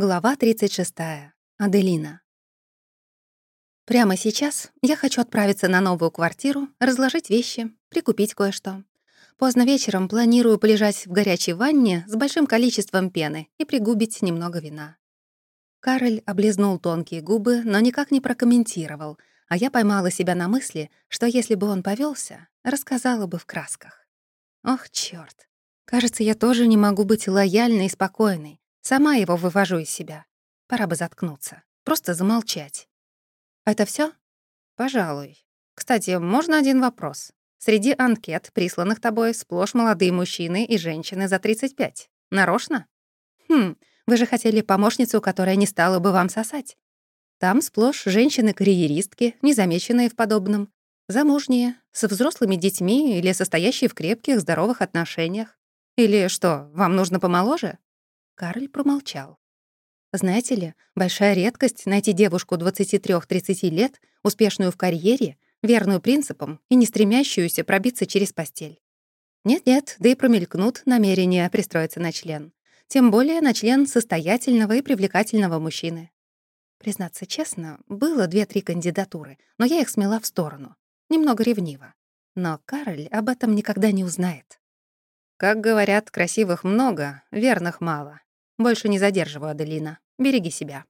Глава 36. Аделина. Прямо сейчас я хочу отправиться на новую квартиру, разложить вещи, прикупить кое-что. Поздно вечером планирую полежать в горячей ванне с большим количеством пены и пригубить немного вина. Кароль облизнул тонкие губы, но никак не прокомментировал, а я поймала себя на мысли, что если бы он повелся, рассказала бы в красках. Ох, чёрт. Кажется, я тоже не могу быть лояльной и спокойной, Сама его вывожу из себя. Пора бы заткнуться. Просто замолчать. Это все? Пожалуй. Кстати, можно один вопрос? Среди анкет, присланных тобой, сплошь молодые мужчины и женщины за 35. Нарочно? Хм, вы же хотели помощницу, которая не стала бы вам сосать. Там сплошь женщины-карьеристки, незамеченные в подобном, замужние, со взрослыми детьми или состоящие в крепких, здоровых отношениях. Или что, вам нужно помоложе? Карль промолчал. Знаете ли, большая редкость найти девушку 23-30 лет, успешную в карьере, верную принципам и не стремящуюся пробиться через постель. Нет-нет, да и промелькнут намерения пристроиться на член. Тем более на член состоятельного и привлекательного мужчины. Признаться честно, было две-три кандидатуры, но я их смела в сторону. Немного ревниво. Но Кароль об этом никогда не узнает. Как говорят, красивых много, верных мало. Больше не задерживаю, Аделина. Береги себя».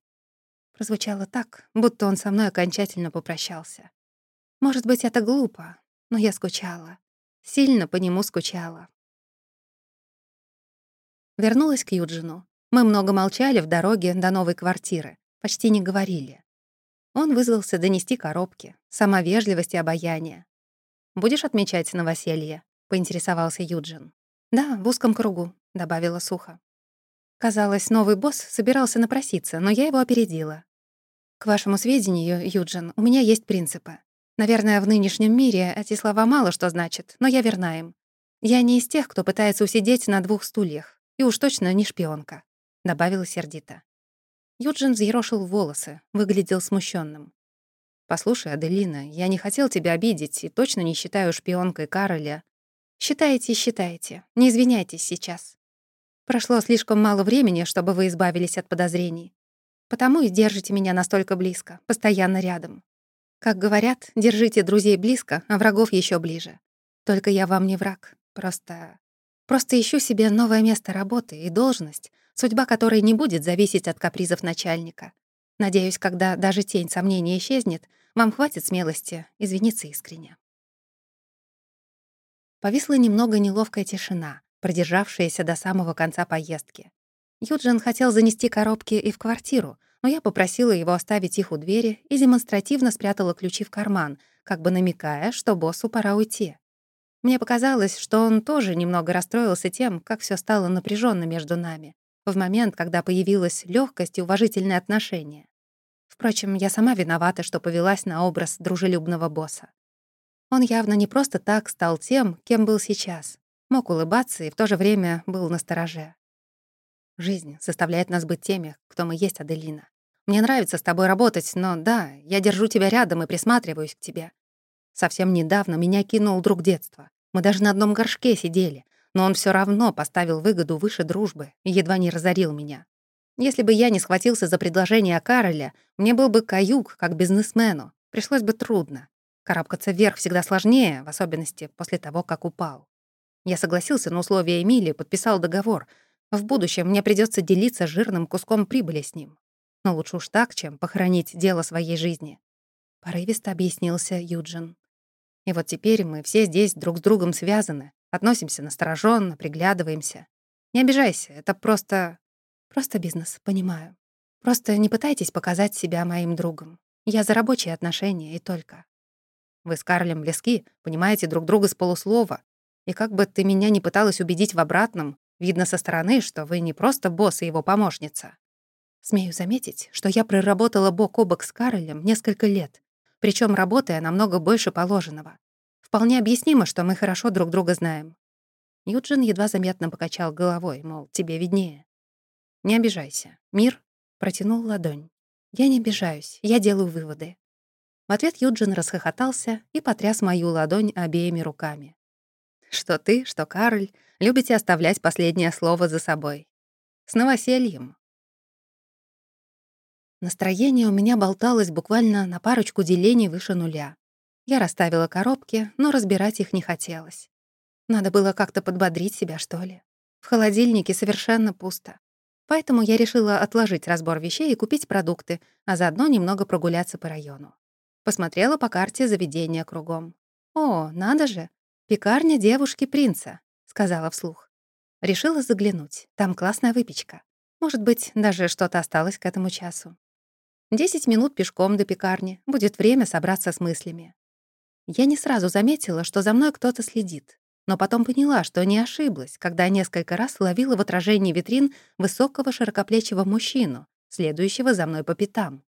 Прозвучало так, будто он со мной окончательно попрощался. Может быть, это глупо, но я скучала. Сильно по нему скучала. Вернулась к Юджину. Мы много молчали в дороге до новой квартиры, почти не говорили. Он вызвался донести коробки, сама вежливость и обаяние. «Будешь отмечать новоселье?» — поинтересовался Юджин. «Да, в узком кругу», — добавила сухо. Казалось, новый босс собирался напроситься, но я его опередила. К вашему сведению, Юджин, у меня есть принципы. Наверное, в нынешнем мире эти слова мало что значат, но я верна им. Я не из тех, кто пытается усидеть на двух стульях, и уж точно не шпионка», — добавила сердито. Юджин взъерошил волосы, выглядел смущенным. «Послушай, Аделина, я не хотел тебя обидеть и точно не считаю шпионкой Кароля». «Считаете, считаете. Не извиняйтесь сейчас. Прошло слишком мало времени, чтобы вы избавились от подозрений. Потому и держите меня настолько близко, постоянно рядом. Как говорят, держите друзей близко, а врагов еще ближе. Только я вам не враг. Просто... Просто ищу себе новое место работы и должность, судьба которой не будет зависеть от капризов начальника. Надеюсь, когда даже тень сомнения исчезнет, вам хватит смелости извиниться искренне. Повисла немного неловкая тишина, продержавшаяся до самого конца поездки. Юджин хотел занести коробки и в квартиру, но я попросила его оставить их у двери и демонстративно спрятала ключи в карман, как бы намекая, что боссу пора уйти. Мне показалось, что он тоже немного расстроился тем, как все стало напряженно между нами, в момент, когда появилась легкость и уважительное отношение. Впрочем, я сама виновата, что повелась на образ дружелюбного босса. Он явно не просто так стал тем, кем был сейчас, Мог улыбаться и в то же время был настороже. Жизнь заставляет нас быть теми, кто мы есть, Аделина. Мне нравится с тобой работать, но да, я держу тебя рядом и присматриваюсь к тебе. Совсем недавно меня кинул друг детства. Мы даже на одном горшке сидели, но он все равно поставил выгоду выше дружбы и едва не разорил меня. Если бы я не схватился за предложение Кароля, мне был бы каюк, как бизнесмену. Пришлось бы трудно. Карабкаться вверх всегда сложнее, в особенности после того, как упал. Я согласился на условия Эмилии, подписал договор. В будущем мне придется делиться жирным куском прибыли с ним. Но лучше уж так, чем похоронить дело своей жизни. Порывисто объяснился Юджин. И вот теперь мы все здесь друг с другом связаны, относимся настороженно, приглядываемся. Не обижайся, это просто... Просто бизнес, понимаю. Просто не пытайтесь показать себя моим другом. Я за рабочие отношения и только. Вы с Карлем близки, понимаете друг друга с полуслова, и как бы ты меня не пыталась убедить в обратном, видно со стороны, что вы не просто босс и его помощница. Смею заметить, что я проработала бок о бок с Каролем несколько лет, причем работая намного больше положенного. Вполне объяснимо, что мы хорошо друг друга знаем. Юджин едва заметно покачал головой, мол, тебе виднее. «Не обижайся. Мир?» — протянул ладонь. «Я не обижаюсь, я делаю выводы». В ответ Юджин расхохотался и потряс мою ладонь обеими руками. Что ты, что Карль любите оставлять последнее слово за собой. С новосельем. Настроение у меня болталось буквально на парочку делений выше нуля. Я расставила коробки, но разбирать их не хотелось. Надо было как-то подбодрить себя, что ли. В холодильнике совершенно пусто. Поэтому я решила отложить разбор вещей и купить продукты, а заодно немного прогуляться по району. Посмотрела по карте заведения кругом. «О, надо же! Пекарня девушки-принца», — сказала вслух. Решила заглянуть. Там классная выпечка. Может быть, даже что-то осталось к этому часу. Десять минут пешком до пекарни. Будет время собраться с мыслями. Я не сразу заметила, что за мной кто-то следит, но потом поняла, что не ошиблась, когда несколько раз ловила в отражении витрин высокого широкоплечего мужчину, следующего за мной по пятам.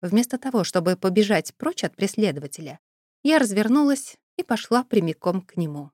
Вместо того, чтобы побежать прочь от преследователя, я развернулась и пошла прямиком к нему.